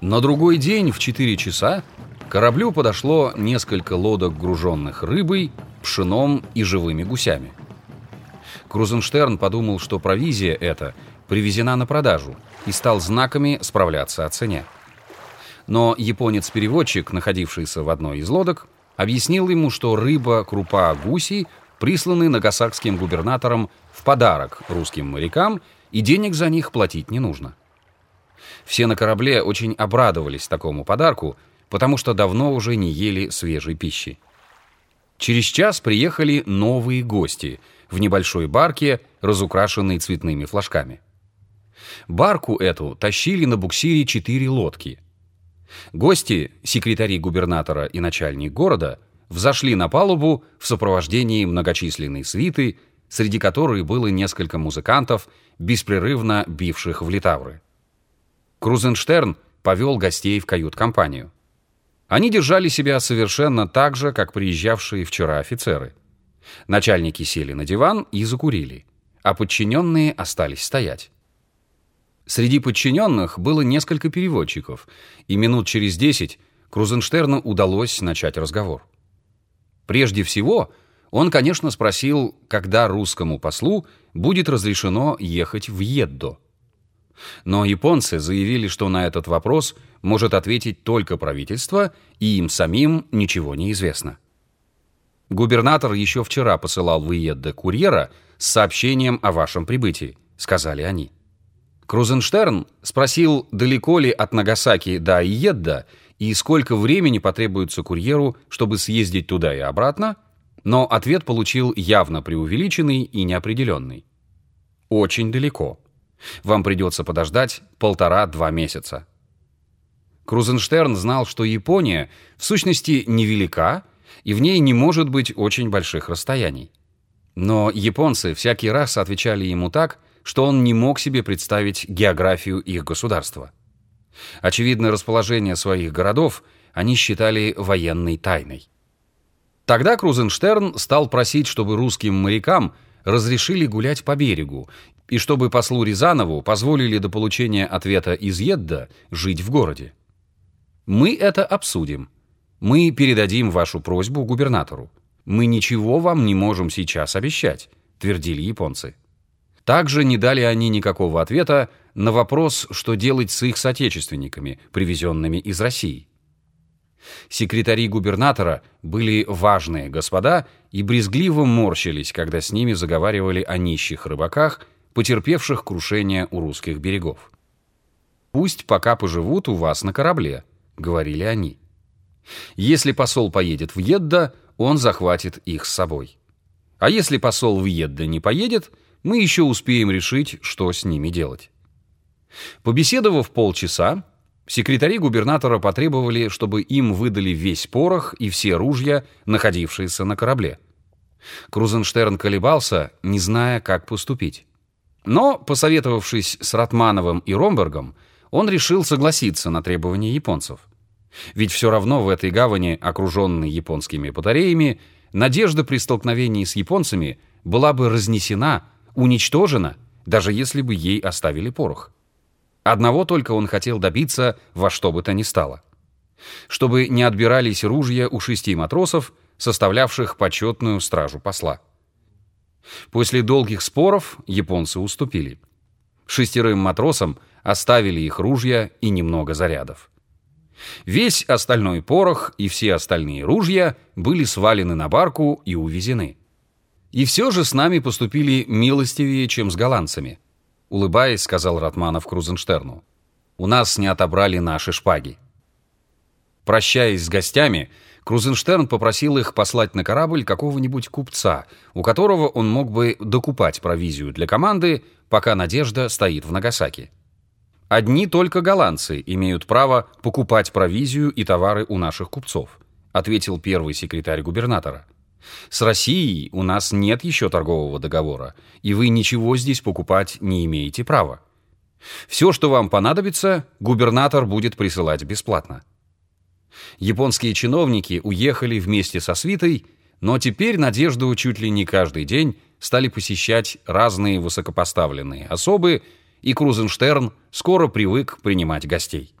На другой день в 4 часа к кораблю подошло несколько лодок, груженных рыбой, пшеном и живыми гусями. Крузенштерн подумал, что провизия эта привезена на продажу и стал знаками справляться о цене. Но японец-переводчик, находившийся в одной из лодок, объяснил ему, что рыба, крупа, гуси присланы нагасакским губернатором в подарок русским морякам, и денег за них платить не нужно. Все на корабле очень обрадовались такому подарку, потому что давно уже не ели свежей пищи. Через час приехали новые гости в небольшой барке, разукрашенной цветными флажками. Барку эту тащили на буксире четыре лодки. Гости, секретари губернатора и начальник города, взошли на палубу в сопровождении многочисленной свиты, среди которой было несколько музыкантов, беспрерывно бивших в литавры. Крузенштерн повел гостей в кают-компанию. Они держали себя совершенно так же, как приезжавшие вчера офицеры. Начальники сели на диван и закурили, а подчиненные остались стоять. Среди подчиненных было несколько переводчиков, и минут через десять Крузенштерну удалось начать разговор. Прежде всего, он, конечно, спросил, когда русскому послу будет разрешено ехать в Еддо. Но японцы заявили, что на этот вопрос может ответить только правительство, и им самим ничего не известно. Губернатор еще вчера посылал в Иеддо курьера с сообщением о вашем прибытии, сказали они. Крузенштерн спросил, далеко ли от Нагасаки до Иедда и сколько времени потребуется курьеру, чтобы съездить туда и обратно, но ответ получил явно преувеличенный и неопределенный. Очень далеко. Вам придется подождать полтора-два месяца. Крузенштерн знал, что Япония в сущности невелика, и в ней не может быть очень больших расстояний. Но японцы всякий раз отвечали ему так, что он не мог себе представить географию их государства. Очевидно, расположение своих городов они считали военной тайной. Тогда Крузенштерн стал просить, чтобы русским морякам разрешили гулять по берегу, и чтобы послу Рязанову позволили до получения ответа из Едда жить в городе. Мы это обсудим. Мы передадим вашу просьбу губернатору. Мы ничего вам не можем сейчас обещать, твердили японцы. Также не дали они никакого ответа на вопрос, что делать с их соотечественниками, привезенными из России. Секретари губернатора были важные господа и брезгливо морщились, когда с ними заговаривали о нищих рыбаках, потерпевших крушение у русских берегов. «Пусть пока поживут у вас на корабле», — говорили они. «Если посол поедет в Едда, он захватит их с собой. А если посол в Едда не поедет, — мы еще успеем решить, что с ними делать. Побеседовав полчаса, секретари губернатора потребовали, чтобы им выдали весь порох и все ружья, находившиеся на корабле. Крузенштерн колебался, не зная, как поступить. Но, посоветовавшись с Ратмановым и Ромбергом, он решил согласиться на требования японцев. Ведь все равно в этой гавани, окруженной японскими батареями, надежда при столкновении с японцами была бы разнесена, уничтожена, даже если бы ей оставили порох. Одного только он хотел добиться во что бы то ни стало. Чтобы не отбирались ружья у шести матросов, составлявших почетную стражу посла. После долгих споров японцы уступили. Шестерым матросам оставили их ружья и немного зарядов. Весь остальной порох и все остальные ружья были свалены на барку и увезены. И все же с нами поступили милостивее, чем с голландцами. Улыбаясь, сказал Ратманов Крузенштерну. У нас не отобрали наши шпаги. Прощаясь с гостями, Крузенштерн попросил их послать на корабль какого-нибудь купца, у которого он мог бы докупать провизию для команды, пока Надежда стоит в Нагасаки. Одни только голландцы имеют право покупать провизию и товары у наших купцов, ответил первый секретарь губернатора. С Россией у нас нет еще торгового договора, и вы ничего здесь покупать не имеете права. Все, что вам понадобится, губернатор будет присылать бесплатно. Японские чиновники уехали вместе со свитой, но теперь Надежду чуть ли не каждый день стали посещать разные высокопоставленные особы, и Крузенштерн скоро привык принимать гостей.